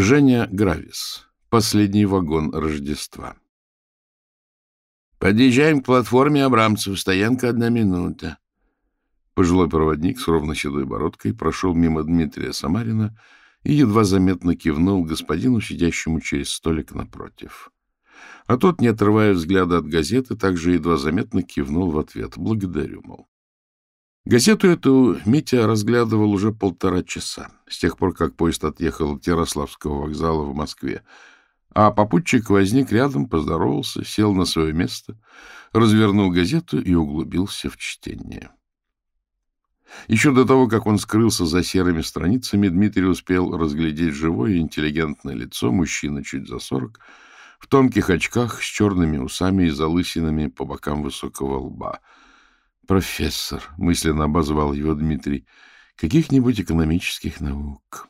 Женя Гравис. Последний вагон Рождества. «Подъезжаем к платформе Абрамцев. Стоянка одна минута». Пожилой проводник с ровно седой бородкой прошел мимо Дмитрия Самарина и едва заметно кивнул господину, сидящему через столик напротив. А тот, не отрывая взгляда от газеты, также едва заметно кивнул в ответ. «Благодарю, мол». Газету эту Митя разглядывал уже полтора часа, с тех пор, как поезд отъехал от Ярославского вокзала в Москве. А попутчик возник рядом, поздоровался, сел на свое место, развернул газету и углубился в чтение. Еще до того, как он скрылся за серыми страницами, Дмитрий успел разглядеть живое интеллигентное лицо мужчины чуть за сорок, в тонких очках с черными усами и залысинами по бокам высокого лба — профессор, — мысленно обозвал его Дмитрий, — каких-нибудь экономических наук.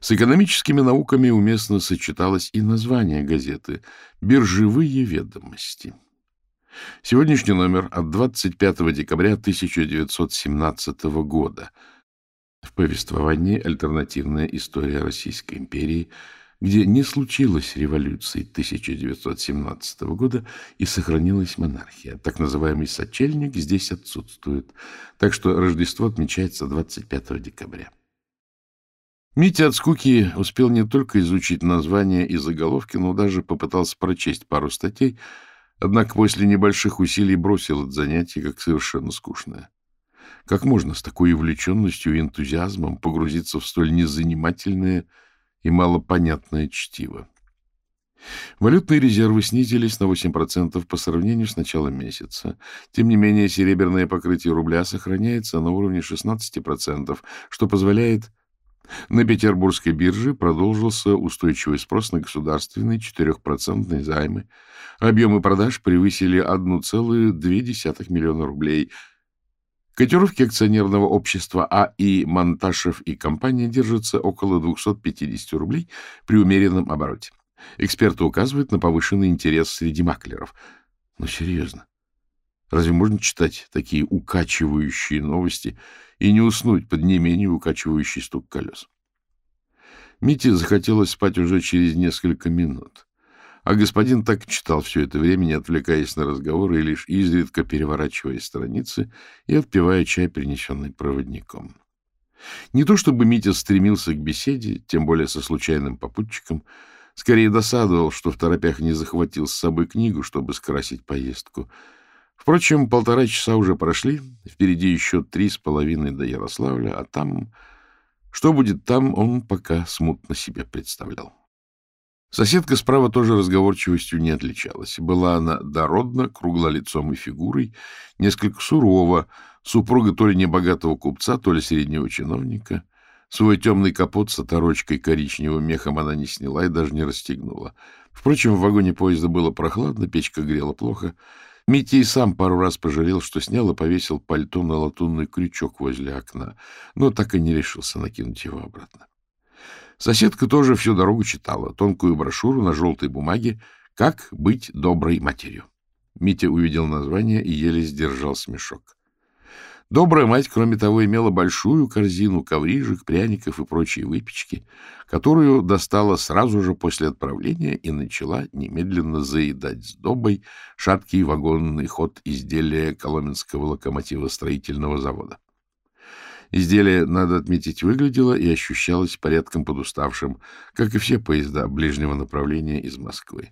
С экономическими науками уместно сочеталось и название газеты «Биржевые ведомости». Сегодняшний номер от 25 декабря 1917 года. В повествовании «Альтернативная история Российской империи» где не случилось революции 1917 года и сохранилась монархия. Так называемый сочельник здесь отсутствует, так что Рождество отмечается 25 декабря. Митя от скуки успел не только изучить названия и заголовки, но даже попытался прочесть пару статей, однако после небольших усилий бросил это занятие как совершенно скучное. Как можно с такой увлеченностью и энтузиазмом погрузиться в столь незанимательное и малопонятное чтиво. Валютные резервы снизились на 8% по сравнению с началом месяца. Тем не менее, серебряное покрытие рубля сохраняется на уровне 16%, что позволяет... На петербургской бирже продолжился устойчивый спрос на государственные 4% займы. Объемы продаж превысили 1,2 миллиона рублей – Котировки акционерного общества А.И. Монташев и компания держатся около 250 рублей при умеренном обороте. Эксперты указывают на повышенный интерес среди маклеров. Но серьезно, разве можно читать такие укачивающие новости и не уснуть под не менее укачивающий стук колес? Мите захотелось спать уже через несколько минут. А господин так читал все это время, не отвлекаясь на разговоры и лишь изредка переворачивая страницы и отпивая чай, принесенный проводником. Не то чтобы Митя стремился к беседе, тем более со случайным попутчиком, скорее досадовал, что в торопях не захватил с собой книгу, чтобы скрасить поездку. Впрочем, полтора часа уже прошли, впереди еще три с половиной до Ярославля, а там... Что будет там, он пока смутно себе представлял. Соседка справа тоже разговорчивостью не отличалась. Была она дородна, круглолицом и фигурой, несколько сурова, супруга то ли небогатого купца, то ли среднего чиновника. Свой темный капот с оторочкой коричневым мехом она не сняла и даже не расстегнула. Впрочем, в вагоне поезда было прохладно, печка грела плохо. Митя и сам пару раз пожалел, что снял и повесил пальто на латунный крючок возле окна, но так и не решился накинуть его обратно. Соседка тоже всю дорогу читала тонкую брошюру на желтой бумаге «Как быть доброй матерью». Митя увидел название и еле сдержал смешок. Добрая мать, кроме того, имела большую корзину коврижек, пряников и прочей выпечки, которую достала сразу же после отправления и начала немедленно заедать сдобой шаткий вагонный ход изделия Коломенского локомотивостроительного завода. Изделие, надо отметить, выглядело и ощущалось порядком подуставшим, как и все поезда ближнего направления из Москвы.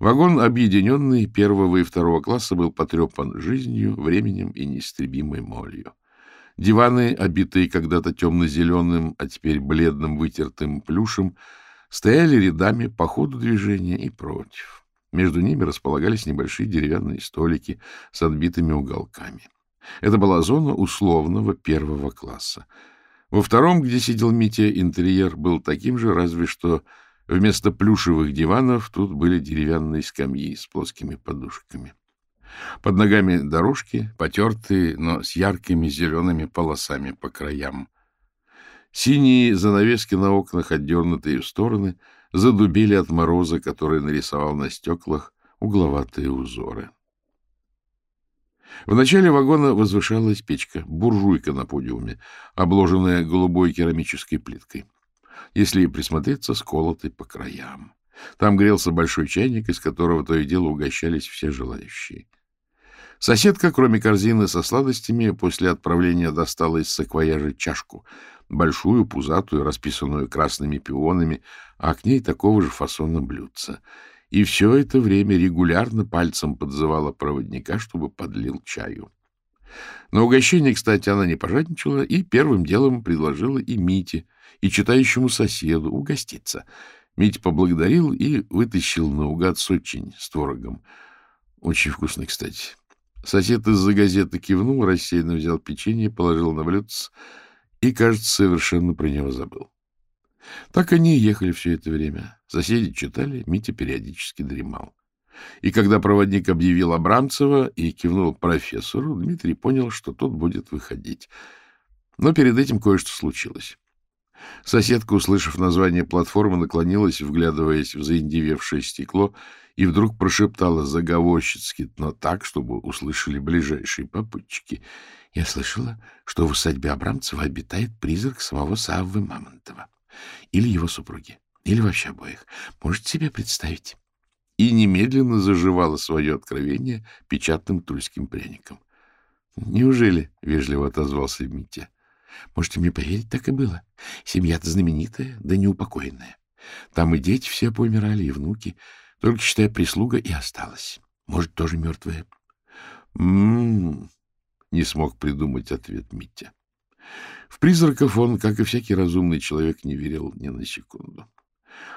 Вагон, объединенный первого и второго класса, был потрепан жизнью, временем и неистребимой молью. Диваны, обитые когда-то темно-зеленым, а теперь бледным вытертым плюшем, стояли рядами по ходу движения и против. Между ними располагались небольшие деревянные столики с отбитыми уголками. Это была зона условного первого класса. Во втором, где сидел Митя, интерьер был таким же, разве что вместо плюшевых диванов тут были деревянные скамьи с плоскими подушками. Под ногами дорожки, потертые, но с яркими зелеными полосами по краям. Синие занавески на окнах, отдернутые в стороны, задубели от мороза, который нарисовал на стеклах угловатые узоры. В начале вагона возвышалась печка, буржуйка на подиуме, обложенная голубой керамической плиткой. если присмотреться, сколотый по краям. Там грелся большой чайник, из которого то и дело угощались все желающие. Соседка, кроме корзины со сладостями, после отправления достала из саквояжа чашку, большую, пузатую, расписанную красными пионами, а к ней такого же фасона блюдца. И все это время регулярно пальцем подзывала проводника, чтобы подлил чаю. На угощение, кстати, она не пожадничала и первым делом предложила и Мите, и читающему соседу угоститься. Митя поблагодарил и вытащил наугад сочень с творогом. Очень вкусный, кстати. Сосед из-за газеты кивнул, рассеянно взял печенье, положил на блюдце и, кажется, совершенно про него забыл. Так они и ехали все это время. Соседи читали, Митя периодически дремал. И когда проводник объявил Абрамцева и кивнул профессору, Дмитрий понял, что тот будет выходить. Но перед этим кое-что случилось. Соседка, услышав название платформы, наклонилась, вглядываясь в заиндевевшее стекло, и вдруг прошептала заговорщицки, но так, чтобы услышали ближайшие попутчики. Я слышала, что в усадьбе Абрамцева обитает призрак самого Саввы Мамонтова. Или его супруги. Или вообще обоих. Можете себе представить? И немедленно заживала свое откровение печатным тульским пряником. — Неужели? — вежливо отозвался Митя. — Можете мне поверить, так и было. Семья-то знаменитая, да неупокоенная. Там и дети все помирали, и внуки. Только, считая, прислуга и осталась. Может, тоже мертвая. М-м-м, не смог придумать ответ Митя. В призраков он, как и всякий разумный человек, не верил ни на секунду.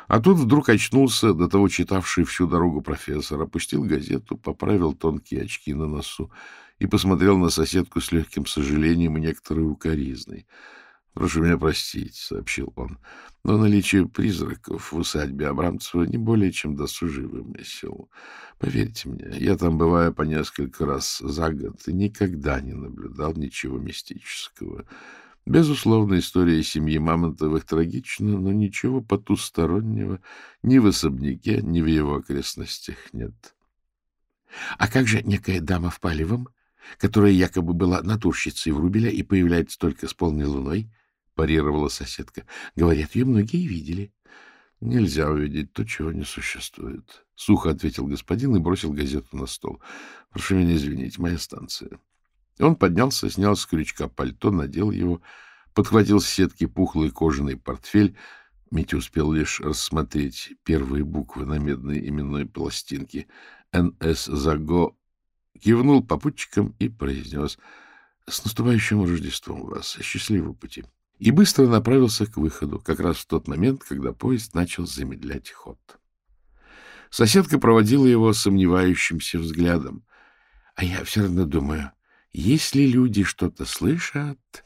А тут вдруг очнулся, до того читавший всю дорогу профессор, опустил газету, поправил тонкие очки на носу и посмотрел на соседку с легким сожалением и некоторой укоризной. — Прошу меня простить, — сообщил он, — но наличие призраков в усадьбе Абрамцева не более чем досужий вымысел. Поверьте мне, я там бываю по несколько раз за год и никогда не наблюдал ничего мистического. Безусловно, история семьи Мамонтовых трагична, но ничего потустороннего ни в особняке, ни в его окрестностях нет. — А как же некая дама в палевом, которая якобы была натурщицей Врубеля и появляется только с полной луной? — парировала соседка. — Говорят, ее многие видели. — Нельзя увидеть то, чего не существует. — сухо ответил господин и бросил газету на стол. — Прошу меня извинить, моя станция. Он поднялся, снял с крючка пальто, надел его, подхватил с сетки пухлый кожаный портфель. Митя успел лишь рассмотреть первые буквы на медной именной пластинке. «НС Заго» кивнул попутчикам и произнес «С наступающим Рождеством вас! Счастливого пути!» И быстро направился к выходу, как раз в тот момент, когда поезд начал замедлять ход. Соседка проводила его сомневающимся взглядом. — А я все равно думаю, если люди что-то слышат,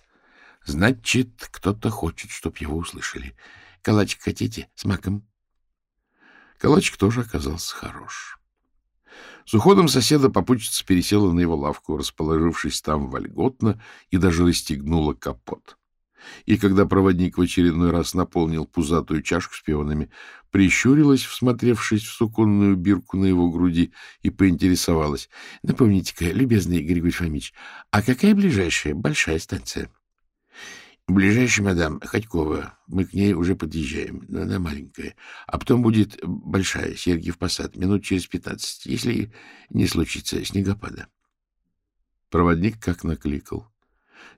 значит, кто-то хочет, чтобы его услышали. Калачик хотите? С маком? Калачик тоже оказался хорош. С уходом соседа попутчица пересела на его лавку, расположившись там вольготно, и даже расстегнула капот и, когда проводник в очередной раз наполнил пузатую чашку с пионами, прищурилась, всмотревшись в суконную бирку на его груди, и поинтересовалась. — Напомните-ка, любезный Григорий Фомич, а какая ближайшая большая станция? — Ближайшая, мадам, Ходькова. Мы к ней уже подъезжаем, но она маленькая. А потом будет большая, Сергиев Посад, минут через пятнадцать, если не случится снегопада. Проводник как накликал.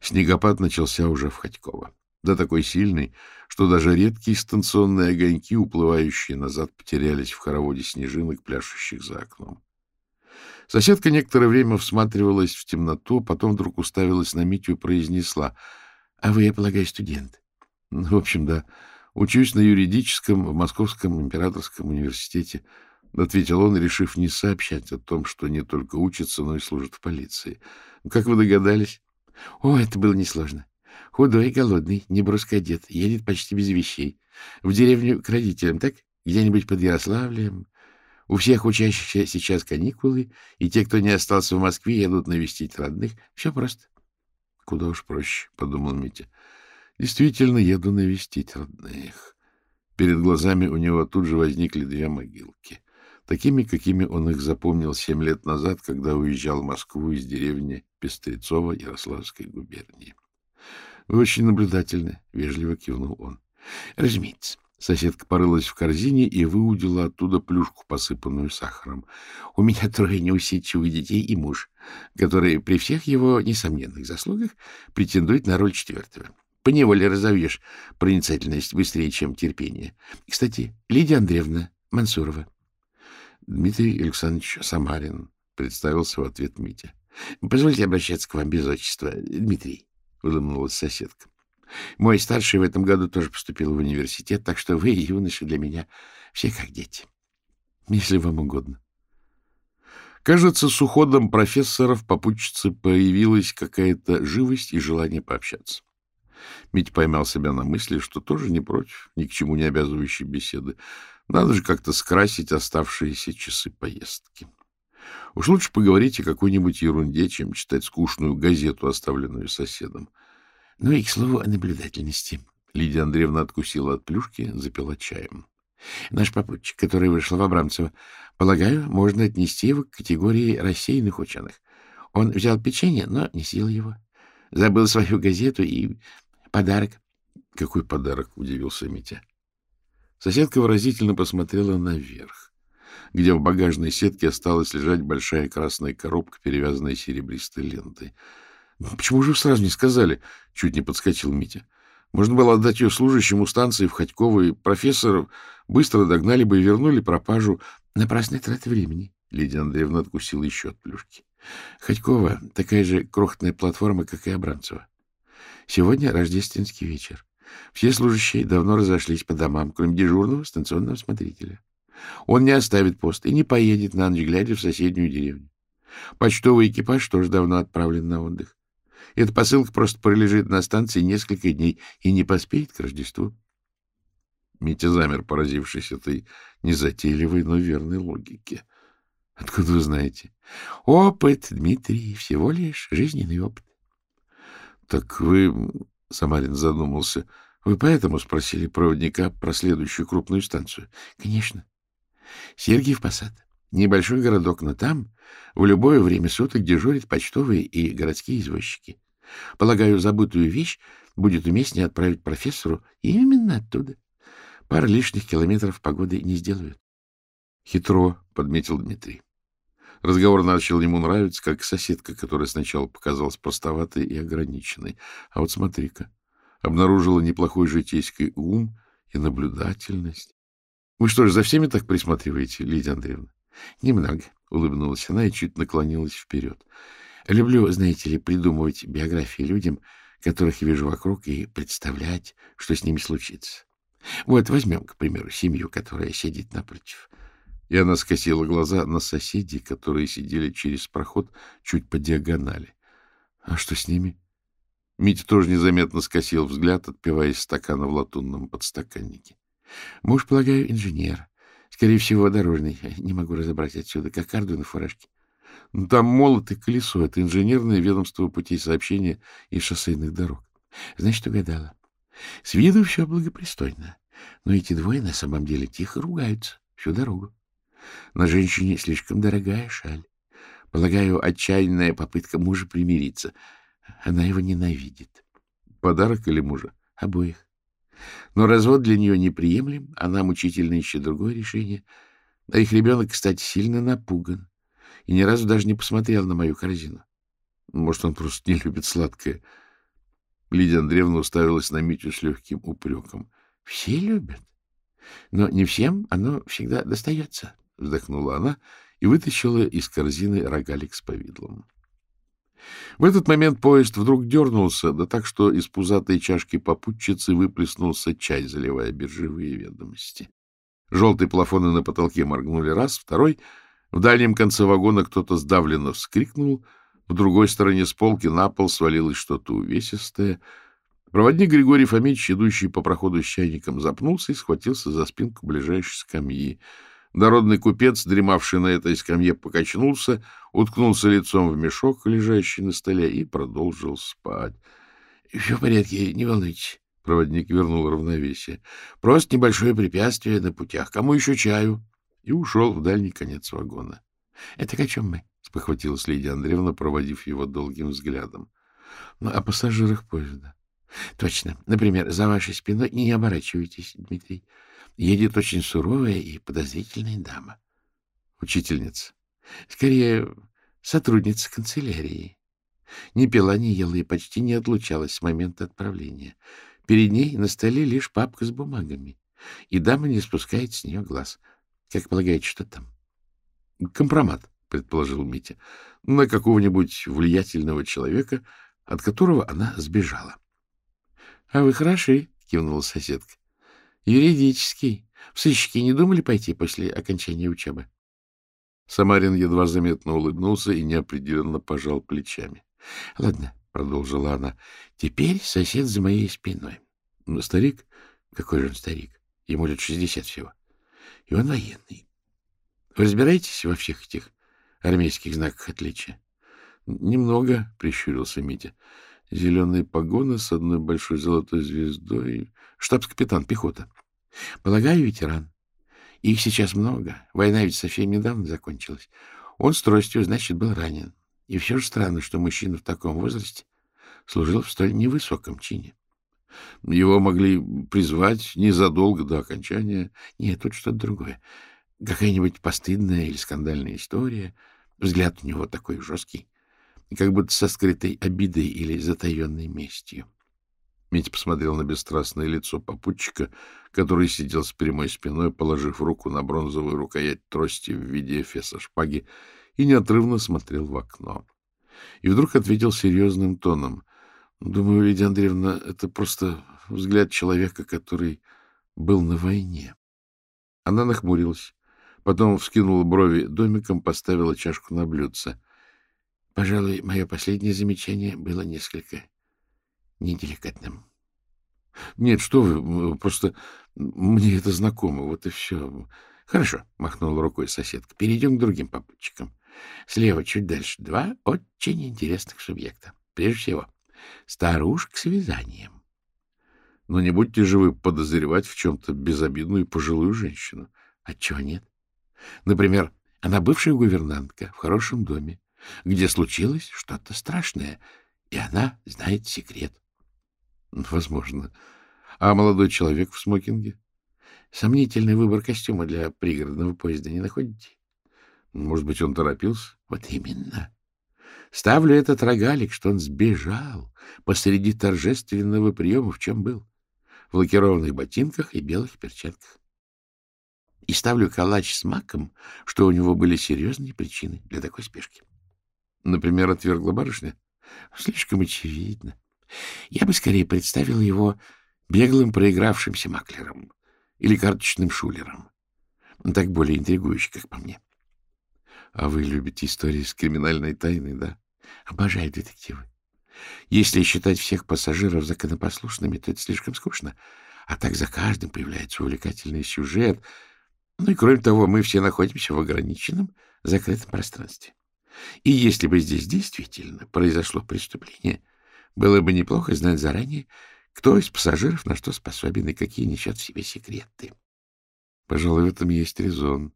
Снегопад начался уже в Ходьково. Да такой сильный, что даже редкие станционные огоньки, уплывающие назад, потерялись в хороводе снежинок, пляшущих за окном. Соседка некоторое время всматривалась в темноту, потом вдруг уставилась на Митю и произнесла. — А вы, я полагаю, студент? — В общем, да. Учусь на юридическом в Московском императорском университете, — ответил он, решив не сообщать о том, что не только учится, но и служит в полиции. — Как вы догадались? О, это было несложно. Худой, голодный, неброско одет, едет почти без вещей. В деревню к родителям, так? Где-нибудь под Ярославлем. У всех учащихся сейчас каникулы, и те, кто не остался в Москве, едут навестить родных. Все просто. — Куда уж проще, — подумал Митя. — Действительно, еду навестить родных. Перед глазами у него тут же возникли две могилки. Такими, какими он их запомнил семь лет назад, когда уезжал в Москву из деревни Пестрецова Ярославской губернии. — Вы очень наблюдательны, — вежливо кивнул он. — Разумеется. Соседка порылась в корзине и выудила оттуда плюшку, посыпанную сахаром. У меня трое неусидчивых детей и муж, который при всех его несомненных заслугах претендует на роль четвертого. Поневоле разовьешь проницательность быстрее, чем терпение. Кстати, Лидия Андреевна Мансурова. Дмитрий Александрович Самарин представился в ответ Митя. — Позвольте обращаться к вам без отчества, Дмитрий, — улыбнулась соседка. Мой старший в этом году тоже поступил в университет, так что вы, юноши, для меня все как дети. Если вам угодно. Кажется, с уходом профессора в попутчице появилась какая-то живость и желание пообщаться. Мить поймал себя на мысли, что тоже не против ни к чему не обязывающей беседы. Надо же как-то скрасить оставшиеся часы поездки. Уж лучше поговорить о какой-нибудь ерунде, чем читать скучную газету, оставленную соседом. Ну и, к слову, о наблюдательности. Лидия Андреевна откусила от плюшки, запила чаем. Наш попутчик, который вышел в Абрамцево, полагаю, можно отнести его к категории рассеянных ученых. Он взял печенье, но не съел его. Забыл свою газету и подарок. — Какой подарок? — удивился Митя. Соседка выразительно посмотрела наверх, где в багажной сетке осталась лежать большая красная коробка, перевязанная серебристой лентой. Ну, — Почему же сразу не сказали? — чуть не подскочил Митя. — Можно было отдать ее служащему станции в Ходьково, и профессоров быстро догнали бы и вернули пропажу. — Напрасная трата времени. Лидия Андреевна откусила еще от плюшки. — Ходькова — такая же крохотная платформа, как и Абрамцева. Сегодня рождественский вечер. Все служащие давно разошлись по домам, кроме дежурного станционного смотрителя. Он не оставит пост и не поедет на ночь глядя в соседнюю деревню. Почтовый экипаж тоже давно отправлен на отдых. Эта посылка просто пролежит на станции несколько дней и не поспеет к Рождеству. Митя замер, поразившись этой незатейливой, но верной логике. — Откуда вы знаете? — Опыт, Дмитрий, всего лишь жизненный опыт. — Так вы, — Самарин задумался, — вы поэтому спросили проводника про следующую крупную станцию? — Конечно. Сергиев Посад. Небольшой городок, но там в любое время суток дежурят почтовые и городские извозчики. Полагаю, забытую вещь будет уместнее отправить профессору именно оттуда. Пара лишних километров погоды не сделают. — Хитро, — подметил Дмитрий. Разговор начал ему нравиться, как соседка, которая сначала показалась простоватой и ограниченной. А вот смотри-ка, обнаружила неплохой житейский ум и наблюдательность. — Вы что же, за всеми так присматриваете, Лидия Андреевна? — Немного, — улыбнулась она и чуть наклонилась вперед. Люблю, знаете ли, придумывать биографии людям, которых вижу вокруг, и представлять, что с ними случится. Вот возьмем, к примеру, семью, которая сидит напротив. И она скосила глаза на соседей, которые сидели через проход чуть по диагонали. А что с ними? Митя тоже незаметно скосил взгляд, отпивая из стакана в латунном подстаканнике. Муж, полагаю, инженер. Скорее всего, дорожный. Не могу разобрать отсюда, как карду на фуражке. Ну, там молот и колесо. Это инженерное ведомство путей сообщения и шоссейных дорог. Значит, угадала. С виду все благопристойно. Но эти двое на самом деле тихо ругаются всю дорогу. На женщине слишком дорогая шаль. Полагаю, отчаянная попытка мужа примириться. Она его ненавидит. Подарок или мужа? Обоих. Но развод для нее неприемлем, она мучительно ищет другое решение. А их ребенок, кстати, сильно напуган и ни разу даже не посмотрел на мою корзину. Может, он просто не любит сладкое. Лидия Андреевна уставилась на Митю с легким упреком. — Все любят. Но не всем оно всегда достается, — вздохнула она и вытащила из корзины рогалик с повидлом. В этот момент поезд вдруг дернулся, да так, что из пузатой чашки попутчицы выплеснулся чай, заливая биржевые ведомости. Желтые плафоны на потолке моргнули раз, второй — в дальнем конце вагона кто-то сдавленно вскрикнул, в другой стороне с полки на пол свалилось что-то увесистое. Проводник Григорий Фомич, идущий по проходу с чайником, запнулся и схватился за спинку ближайшей скамьи. Дородный купец, дремавший на этой скамье, покачнулся, уткнулся лицом в мешок, лежащий на столе, и продолжил спать. — Все в порядке, не волнуйтесь. Проводник вернул равновесие. — Просто небольшое препятствие на путях. Кому еще чаю? и ушел в дальний конец вагона. — Это о чем мы? — спохватилась Лидия Андреевна, проводив его долгим взглядом. — Ну, о пассажирах поезда. — Точно. Например, за вашей спиной не оборачивайтесь, Дмитрий. Едет очень суровая и подозрительная дама. — Учительница. — Скорее, сотрудница канцелярии. Не пила, не ела и почти не отлучалась с момента отправления. Перед ней на столе лишь папка с бумагами, и дама не спускает с нее глаз. Как полагаете, что там? — Компромат, — предположил Митя, — на какого-нибудь влиятельного человека, от которого она сбежала. — А вы хороши, — кивнула соседка. — Юридический. В сыщики не думали пойти после окончания учебы? Самарин едва заметно улыбнулся и неопределенно пожал плечами. — Ладно, — продолжила она, — теперь сосед за моей спиной. — Старик? Какой же он старик? Ему лет шестьдесят всего. И он военный. Вы разбираетесь во всех этих армейских знаках отличия? — Немного, — прищурился Митя. — Зеленые погоны с одной большой золотой звездой. Штабс-капитан пехота. — Полагаю, ветеран. Их сейчас много. Война ведь совсем недавно закончилась. Он с тростью, значит, был ранен. И все же странно, что мужчина в таком возрасте служил в столь невысоком чине. Его могли призвать незадолго до окончания. Нет, тут что-то другое. Какая-нибудь постыдная или скандальная история. Взгляд у него такой жесткий, как будто со скрытой обидой или затаенной местью. Митя посмотрел на бесстрастное лицо попутчика, который сидел с прямой спиной, положив руку на бронзовую рукоять трости в виде эфеса шпаги, и неотрывно смотрел в окно. И вдруг ответил серьезным тоном. — Думаю, Лидия Андреевна, это просто взгляд человека, который был на войне. Она нахмурилась, потом вскинула брови домиком, поставила чашку на блюдце. — Пожалуй, мое последнее замечание было несколько неделикатным. — Нет, что вы, просто мне это знакомо, вот и все. — Хорошо, — махнула рукой соседка. — Перейдем к другим попутчикам. Слева, чуть дальше, два очень интересных субъекта. Прежде всего, старушка с вязанием. Но не будьте же вы подозревать в чем-то безобидную пожилую женщину. Отчего нет? Например, она бывшая гувернантка в хорошем доме, где случилось что-то страшное, и она знает секрет. Возможно. А молодой человек в смокинге? Сомнительный выбор костюма для пригородного поезда не находите? Может быть, он торопился? Вот именно. Ставлю этот рогалик, что он сбежал посреди торжественного приема, в чем был. В лакированных ботинках и белых перчатках. И ставлю калач с маком, что у него были серьезные причины для такой спешки. Например, отвергла барышня? Слишком очевидно. Я бы скорее представил его беглым проигравшимся маклером или карточным шулером. Так более интригующе, как по мне. А вы любите истории с криминальной тайной, да? Обожаю детективы. Если считать всех пассажиров законопослушными, то это слишком скучно. А так за каждым появляется увлекательный сюжет. Ну и кроме того, мы все находимся в ограниченном, закрытом пространстве. И если бы здесь действительно произошло преступление, было бы неплохо знать заранее, кто из пассажиров на что способен и какие несет в себе секреты. Пожалуй, в этом есть резон.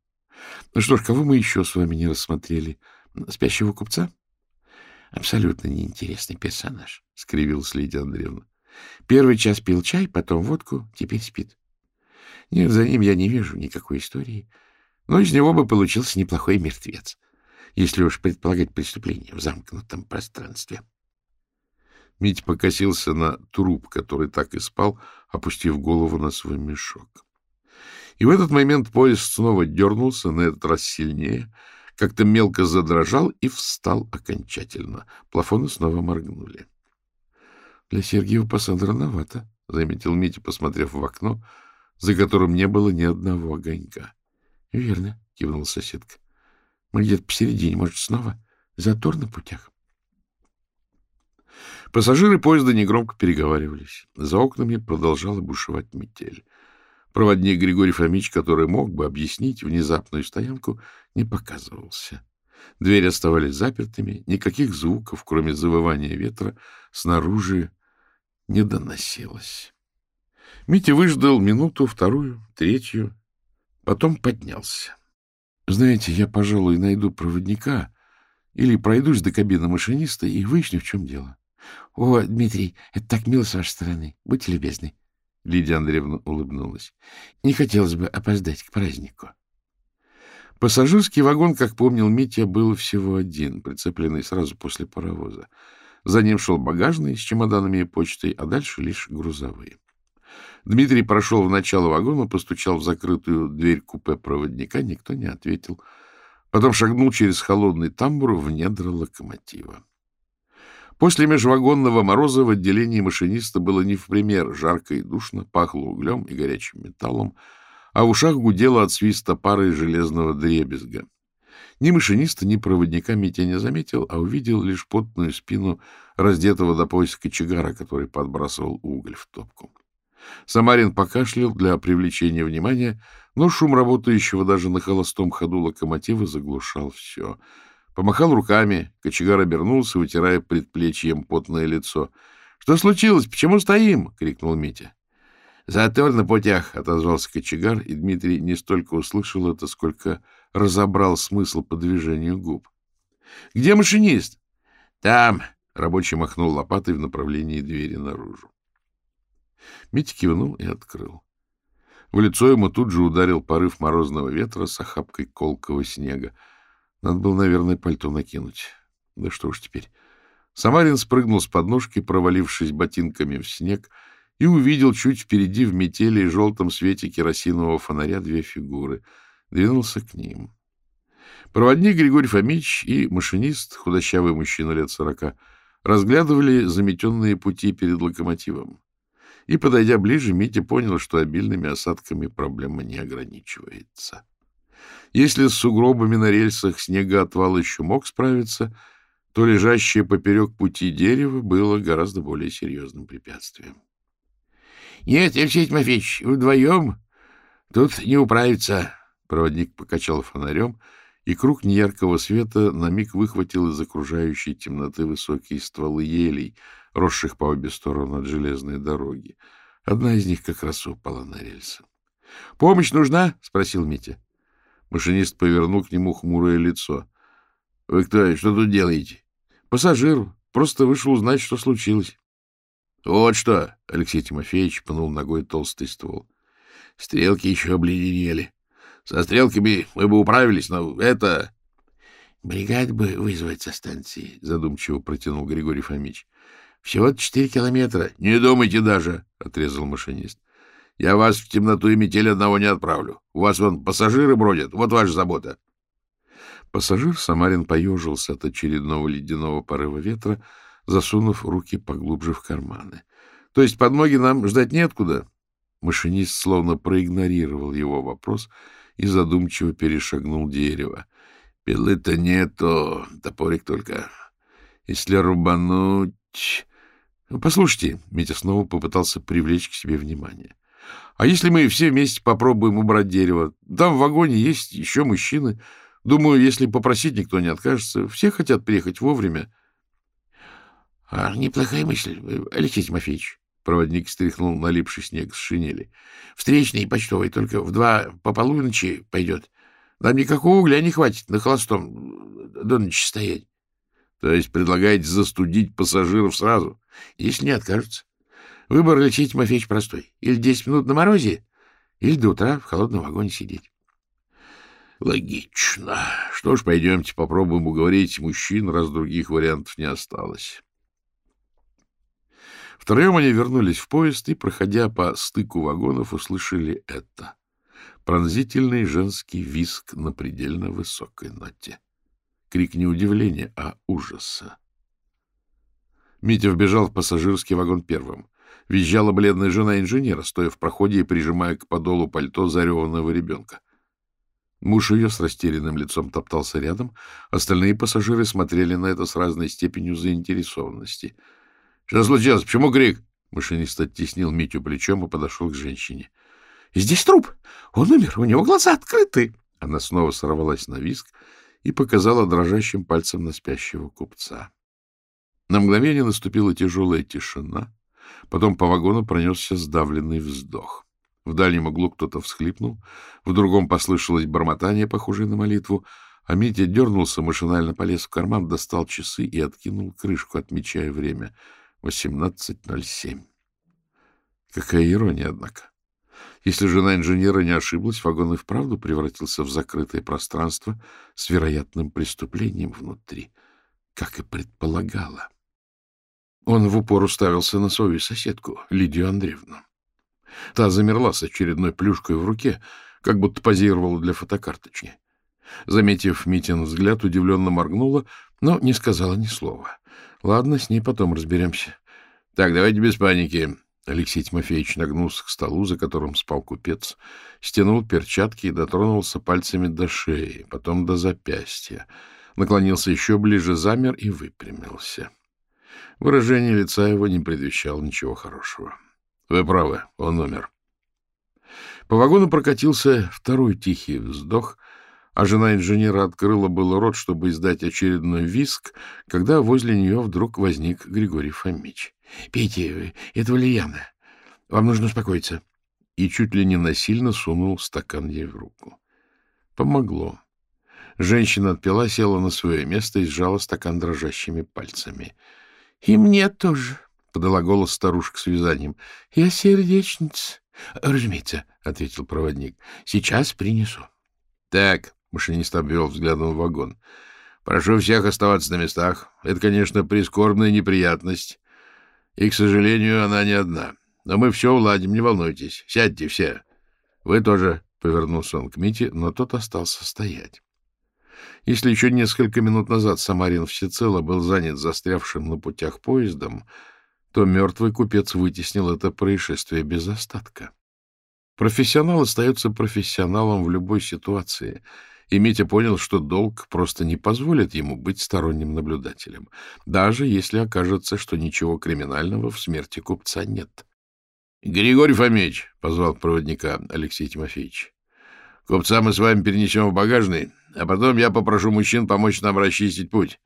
Ну что ж, кого мы еще с вами не рассмотрели? Спящего купца? Абсолютно неинтересный персонаж, — скривилась Лидия Андреевна. Первый час пил чай, потом водку, теперь спит. Нет, за ним я не вижу никакой истории, но из него бы получился неплохой мертвец, если уж предполагать преступление в замкнутом пространстве. Мить покосился на труп, который так и спал, опустив голову на свой мешок. И в этот момент поезд снова дернулся, на этот раз сильнее, как-то мелко задрожал и встал окончательно. Плафоны снова моргнули. — Для Сергеева посад рановато, — заметил Митя, посмотрев в окно, за которым не было ни одного огонька. — Верно, — кивнула соседка. — Мы где-то посередине, может, снова затор на путях? Пассажиры поезда негромко переговаривались. За окнами продолжала бушевать метель. Проводник Григорий Фомич, который мог бы объяснить внезапную стоянку, не показывался. Двери оставались запертыми, никаких звуков, кроме завывания ветра, снаружи не доносилось. Митя выждал минуту, вторую, третью, потом поднялся. — Знаете, я, пожалуй, найду проводника или пройдусь до кабины машиниста и выясню, в чем дело. — О, Дмитрий, это так мило с вашей стороны. Будьте любезны. Лидия Андреевна улыбнулась. — Не хотелось бы опоздать к празднику. Пассажирский вагон, как помнил Митя, был всего один, прицепленный сразу после паровоза. За ним шел багажный с чемоданами и почтой, а дальше лишь грузовые. Дмитрий прошел в начало вагона, постучал в закрытую дверь купе проводника, никто не ответил. Потом шагнул через холодный тамбур в недра локомотива. После межвагонного мороза в отделении машиниста было не в пример жарко и душно, пахло углем и горячим металлом, а в ушах гудело от свиста пары железного дребезга. Ни машиниста, ни проводника Митя не заметил, а увидел лишь потную спину раздетого до пояса кочегара, который подбрасывал уголь в топку. Самарин покашлял для привлечения внимания, но шум работающего даже на холостом ходу локомотива заглушал все — Помахал руками, кочегар обернулся, вытирая предплечьем потное лицо. — Что случилось? Почему стоим? — крикнул Митя. — Затор на путях, — отозвался кочегар, и Дмитрий не столько услышал это, сколько разобрал смысл по движению губ. — Где машинист? — Там, — рабочий махнул лопатой в направлении двери наружу. Митя кивнул и открыл. В лицо ему тут же ударил порыв морозного ветра с охапкой колкого снега. Надо было, наверное, пальто накинуть. Да что уж теперь. Самарин спрыгнул с подножки, провалившись ботинками в снег, и увидел чуть впереди в метели и желтом свете керосинового фонаря две фигуры. Двинулся к ним. Проводник Григорий Фомич и машинист, худощавый мужчина лет сорока, разглядывали заметенные пути перед локомотивом. И, подойдя ближе, Митя понял, что обильными осадками проблема не ограничивается. Если с сугробами на рельсах снегоотвал еще мог справиться, то лежащее поперек пути дерево было гораздо более серьезным препятствием. — Нет, Алексей Тимофеевич, вдвоем тут не управиться. Проводник покачал фонарем, и круг неяркого света на миг выхватил из окружающей темноты высокие стволы елей, росших по обе стороны от железной дороги. Одна из них как раз упала на рельсы. — Помощь нужна? — спросил Митя. Машинист повернул к нему хмурое лицо. — Вы кто? Что тут делаете? — Пассажир. Просто вышел узнать, что случилось. — Вот что! — Алексей Тимофеевич пнул ногой толстый ствол. — Стрелки еще обледенели. Со стрелками мы бы управились, но это... — Бригад бы вызвать со станции, — задумчиво протянул Григорий Фомич. — Всего четыре километра. — Не думайте даже, — отрезал машинист. Я вас в темноту и метель одного не отправлю. У вас вон пассажиры бродят, вот ваша забота. Пассажир Самарин поежился от очередного ледяного порыва ветра, засунув руки поглубже в карманы. — То есть подмоги нам ждать неоткуда? Машинист словно проигнорировал его вопрос и задумчиво перешагнул дерево. — Пилы-то нету, топорик только. Если рубануть... — Послушайте, — Митя снова попытался привлечь к себе внимание. А если мы все вместе попробуем убрать дерево? Там в вагоне есть еще мужчины. Думаю, если попросить, никто не откажется. Все хотят приехать вовремя. — А, неплохая мысль, Алексей Тимофеевич. Проводник стряхнул налипший снег с шинели. — Встречный и почтовый только в два по полуночи пойдет. Нам никакого угля не хватит на холостом до ночи стоять. — То есть предлагаете застудить пассажиров сразу? — Если не откажутся. Выбор, Алексей Тимофеевич, простой. Или десять минут на морозе, или до утра в холодном вагоне сидеть. Логично. Что ж, пойдемте попробуем уговорить мужчин, раз других вариантов не осталось. Втроем они вернулись в поезд и, проходя по стыку вагонов, услышали это. Пронзительный женский виск на предельно высокой ноте. Крик не удивления, а ужаса. Митя вбежал в пассажирский вагон первым. Визжала бледная жена инженера, стоя в проходе и прижимая к подолу пальто зареванного ребенка. Муж ее с растерянным лицом топтался рядом, остальные пассажиры смотрели на это с разной степенью заинтересованности. — Что случилось? Почему крик? Машинист оттеснил Митю плечом и подошел к женщине. — Здесь труп! Он умер, у него глаза открыты! Она снова сорвалась на виск и показала дрожащим пальцем на спящего купца. На мгновение наступила тяжелая тишина, Потом по вагону пронесся сдавленный вздох. В дальнем углу кто-то всхлипнул, в другом послышалось бормотание, похожее на молитву, А Митя дернулся, машинально полез в карман, достал часы и откинул крышку, отмечая время. 18.07. Какая ирония, однако. Если жена инженера не ошиблась, вагон и вправду превратился в закрытое пространство с вероятным преступлением внутри, как и предполагала. Он в упор уставился на свою соседку, Лидию Андреевну. Та замерла с очередной плюшкой в руке, как будто позировала для фотокарточки. Заметив Митин взгляд, удивленно моргнула, но не сказала ни слова. Ладно, с ней потом разберемся. — Так, давайте без паники. Алексей Тимофеевич нагнулся к столу, за которым спал купец, стянул перчатки и дотронулся пальцами до шеи, потом до запястья. Наклонился еще ближе, замер и выпрямился. Выражение лица его не предвещало ничего хорошего. — Вы правы, он умер. По вагону прокатился второй тихий вздох, а жена инженера открыла было рот, чтобы издать очередной виск, когда возле нее вдруг возник Григорий Фомич. — Пейте, это валерьяна. Вам нужно успокоиться. И чуть ли не насильно сунул стакан ей в руку. Помогло. Женщина отпила, села на свое место и сжала стакан дрожащими пальцами. — И мне тоже, — подала голос старушка с вязанием. — Я сердечница. — Разумеется, — ответил проводник. — Сейчас принесу. — Так, — машинист обвел взглядом в вагон. — Прошу всех оставаться на местах. Это, конечно, прискорбная неприятность. И, к сожалению, она не одна. Но мы все уладим, не волнуйтесь. Сядьте все. Вы тоже, — повернулся он к Мите, но тот остался стоять. Если еще несколько минут назад Самарин всецело был занят застрявшим на путях поездом, то мертвый купец вытеснил это происшествие без остатка. Профессионал остается профессионалом в любой ситуации — и Митя понял, что долг просто не позволит ему быть сторонним наблюдателем, даже если окажется, что ничего криминального в смерти купца нет. — Григорий Фомич, — позвал проводника Алексей Тимофеевич, — купца мы с вами перенесем в багажный, а потом я попрошу мужчин помочь нам расчистить путь.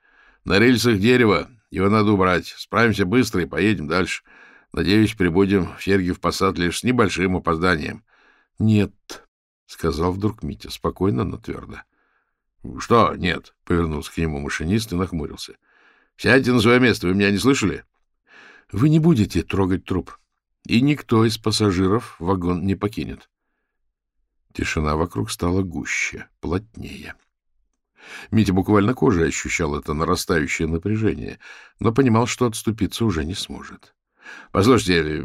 На рельсах дерево, его надо убрать. Справимся быстро и поедем дальше. Надеюсь, прибудем в Сергиев Посад лишь с небольшим опозданием. — Нет, — сказал вдруг Митя, спокойно, но твердо. — Что нет? — повернулся к нему машинист и нахмурился. — Сядьте на свое место, вы меня не слышали? — Вы не будете трогать труп, и никто из пассажиров вагон не покинет. Тишина вокруг стала гуще, плотнее. Митя буквально кожей ощущал это нарастающее напряжение, но понимал, что отступиться уже не сможет. — Послушайте,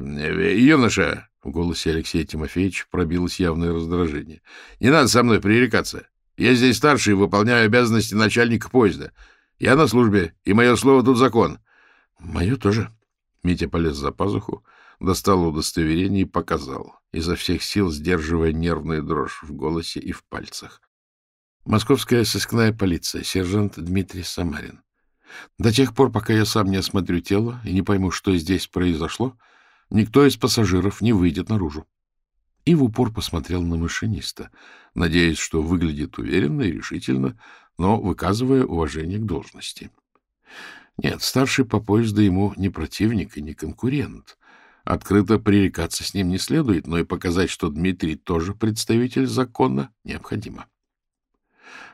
юноша, в голосе Алексея Тимофеевича пробилось явное раздражение. — Не надо со мной пререкаться. Я здесь старший выполняю обязанности начальника поезда. Я на службе, и мое слово тут закон. — Мое тоже. Митя полез за пазуху, достал удостоверение и показал, изо всех сил сдерживая нервную дрожь в голосе и в пальцах. Московская сыскная полиция, сержант Дмитрий Самарин. До тех пор, пока я сам не осмотрю тело и не пойму, что здесь произошло, — Никто из пассажиров не выйдет наружу. И в упор посмотрел на машиниста, надеясь, что выглядит уверенно и решительно, но выказывая уважение к должности. Нет, старший по поезду ему не противник и не конкурент. Открыто пререкаться с ним не следует, но и показать, что Дмитрий тоже представитель закона, необходимо.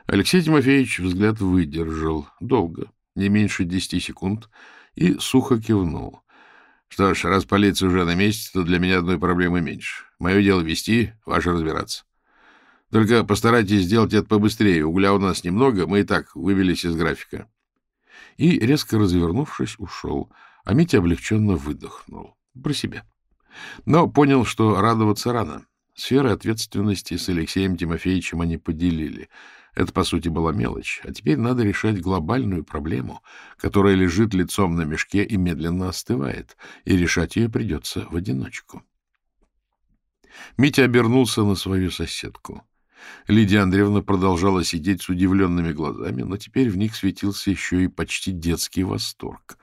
Алексей Тимофеевич взгляд выдержал долго, не меньше десяти секунд, и сухо кивнул. Что ж, раз полиция уже на месте, то для меня одной проблемы меньше. Мое дело вести, ваше разбираться. Только постарайтесь сделать это побыстрее. Угля у нас немного, мы и так вывелись из графика. И, резко развернувшись, ушел, а Митя облегченно выдохнул. Про себя. Но понял, что радоваться рано. Сферы ответственности с Алексеем Тимофеевичем они поделили — это, по сути, была мелочь, а теперь надо решать глобальную проблему, которая лежит лицом на мешке и медленно остывает, и решать ее придется в одиночку. Митя обернулся на свою соседку. Лидия Андреевна продолжала сидеть с удивленными глазами, но теперь в них светился еще и почти детский восторг.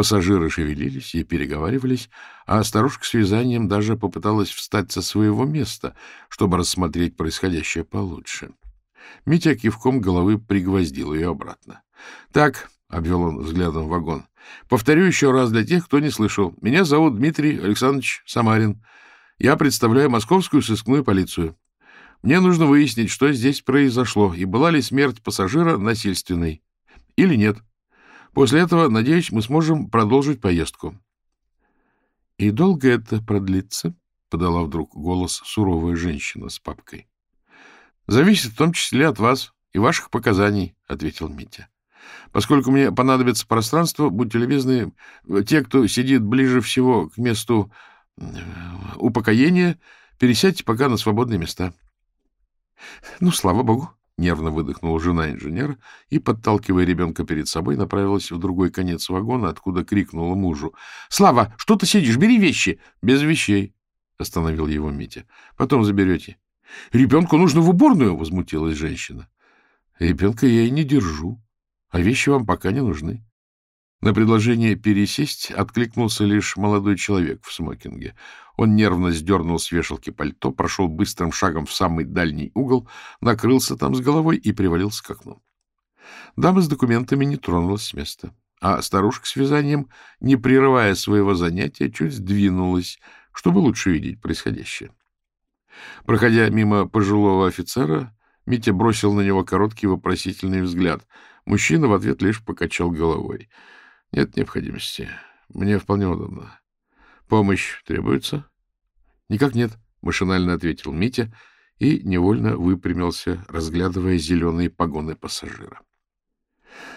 Пассажиры шевелились и переговаривались, а старушка с вязанием даже попыталась встать со своего места, чтобы рассмотреть происходящее получше. — Митя кивком головы пригвоздил ее обратно. — Так, — обвел он взглядом вагон, — повторю еще раз для тех, кто не слышал. Меня зовут Дмитрий Александрович Самарин. Я представляю московскую сыскную полицию. Мне нужно выяснить, что здесь произошло, и была ли смерть пассажира насильственной или нет. После этого, надеюсь, мы сможем продолжить поездку. — И долго это продлится? — подала вдруг голос суровая женщина с папкой. — Зависит в том числе от вас и ваших показаний, — ответил Митя. — Поскольку мне понадобится пространство, будьте любезны, те, кто сидит ближе всего к месту э, упокоения, пересядьте пока на свободные места. — Ну, слава богу, — нервно выдохнула жена инженера и, подталкивая ребенка перед собой, направилась в другой конец вагона, откуда крикнула мужу. — Слава, что ты сидишь? Бери вещи! — Без вещей, — остановил его Митя. — Потом заберете. — Ребенку нужно в уборную, — возмутилась женщина. — Ребенка я и не держу, а вещи вам пока не нужны. На предложение пересесть откликнулся лишь молодой человек в смокинге. Он нервно сдернул с вешалки пальто, прошел быстрым шагом в самый дальний угол, накрылся там с головой и привалился к окну. Дама с документами не тронулась с места, а старушка с вязанием, не прерывая своего занятия, чуть сдвинулась, чтобы лучше видеть происходящее. Проходя мимо пожилого офицера, Митя бросил на него короткий вопросительный взгляд. Мужчина в ответ лишь покачал головой — нет необходимости. Мне вполне удобно. Помощь требуется? Никак нет, машинально ответил Митя и невольно выпрямился, разглядывая зеленые погоны пассажира.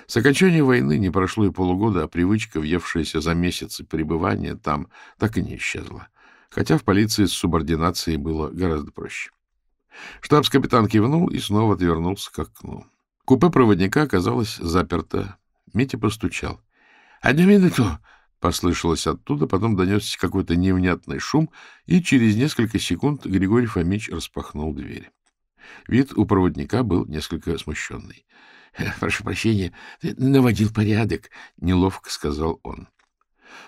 С окончания войны не прошло и полугода, а привычка, въевшаяся за месяцы пребывания там, так и не исчезла. Хотя в полиции с субординацией было гораздо проще. Штабс-капитан кивнул и снова отвернулся к окну. Купе проводника оказалось заперто. Митя постучал. Одну минуту! — послышалось оттуда, потом донесся какой-то невнятный шум, и через несколько секунд Григорий Фомич распахнул дверь. Вид у проводника был несколько смущенный. — Прошу прощения, наводил порядок, — неловко сказал он.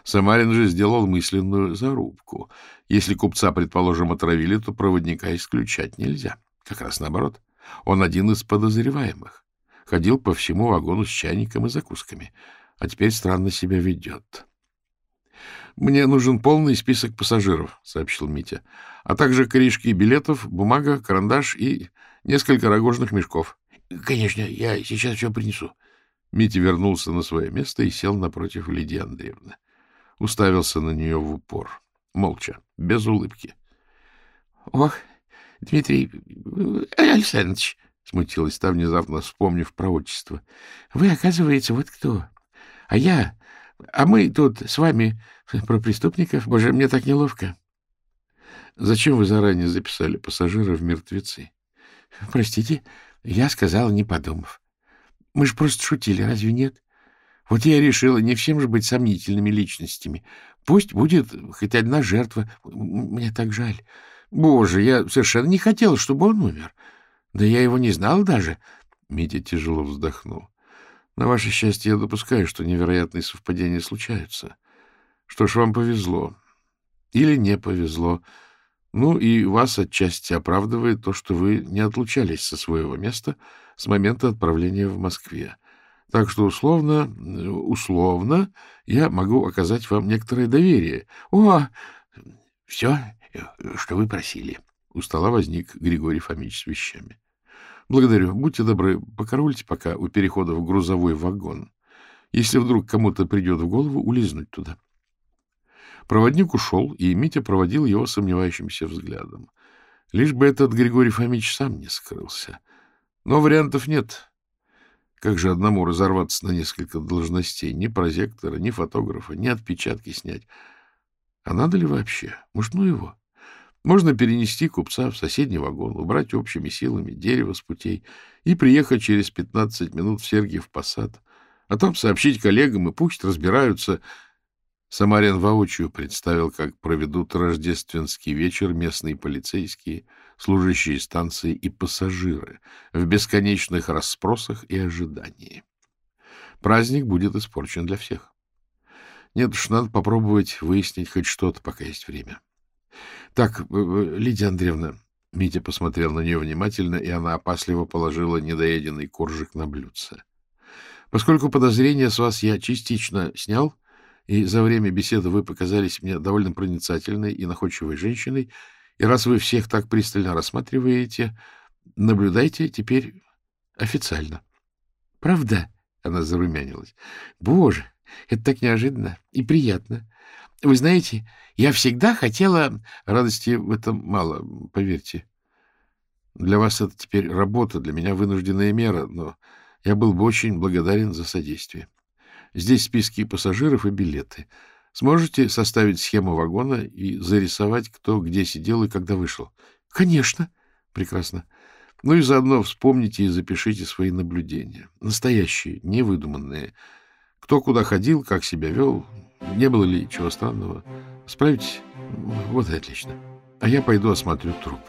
Самарин же сделал мысленную зарубку. Если купца, предположим, отравили, то проводника исключать нельзя. Как раз наоборот. Он один из подозреваемых. Ходил по всему вагону с чайником и закусками а теперь странно себя ведет. — Мне нужен полный список пассажиров, — сообщил Митя, — а также корешки билетов, бумага, карандаш и несколько рогожных мешков. — Конечно, я сейчас все принесу. Митя вернулся на свое место и сел напротив Лидии Андреевны. Уставился на нее в упор, молча, без улыбки. — Ох, Дмитрий Александрович, — смутилась та, внезапно вспомнив про отчество, — вы, оказывается, вот кто. А я... А мы тут с вами про преступников. Боже, мне так неловко. Зачем вы заранее записали пассажира в мертвецы? Простите, я сказала, не подумав. Мы же просто шутили, разве нет? Вот я решила не всем же быть сомнительными личностями. Пусть будет хоть одна жертва. Мне так жаль. Боже, я совершенно не хотела, чтобы он умер. Да я его не знал даже. Митя тяжело вздохнул. На ваше счастье я допускаю, что невероятные совпадения случаются. Что ж, вам повезло. Или не повезло. Ну, и вас отчасти оправдывает то, что вы не отлучались со своего места с момента отправления в Москве. Так что условно, условно я могу оказать вам некоторое доверие. — О, все, что вы просили. У стола возник Григорий Фомич с вещами. — Благодарю. Будьте добры, покорольте пока у перехода в грузовой вагон. Если вдруг кому-то придет в голову, улизнуть туда. Проводник ушел, и Митя проводил его сомневающимся взглядом. Лишь бы этот Григорий Фомич сам не скрылся. Но вариантов нет. Как же одному разорваться на несколько должностей? Ни прозектора, ни фотографа, ни отпечатки снять. А надо ли вообще? Может, ну его? Можно перенести купца в соседний вагон, убрать общими силами дерево с путей и приехать через 15 минут в Сергиев Посад, а там сообщить коллегам, и пусть разбираются. Самарин воочию представил, как проведут рождественский вечер местные полицейские, служащие станции и пассажиры в бесконечных расспросах и ожидании. Праздник будет испорчен для всех. Нет уж, надо попробовать выяснить хоть что-то, пока есть время. Так, э, э, Лидия Андреевна, Митя посмотрел на нее внимательно, и она опасливо положила недоеденный коржик на блюдце. Поскольку подозрения с вас я частично снял, и за время беседы вы показались мне довольно проницательной и находчивой женщиной, И раз вы всех так пристально рассматриваете, наблюдайте теперь официально. — Правда? — она зарумянилась. — Боже, это так неожиданно и приятно. Вы знаете, я всегда хотела... Радости в этом мало, поверьте. Для вас это теперь работа, для меня вынужденная мера, но я был бы очень благодарен за содействие. Здесь списки пассажиров и билеты. Сможете составить схему вагона и зарисовать, кто где сидел и когда вышел? — Конечно. — Прекрасно. Ну и заодно вспомните и запишите свои наблюдения. Настоящие, невыдуманные. Кто куда ходил, как себя вел, не было ли чего странного. Справитесь? Вот и отлично. А я пойду осмотрю труп.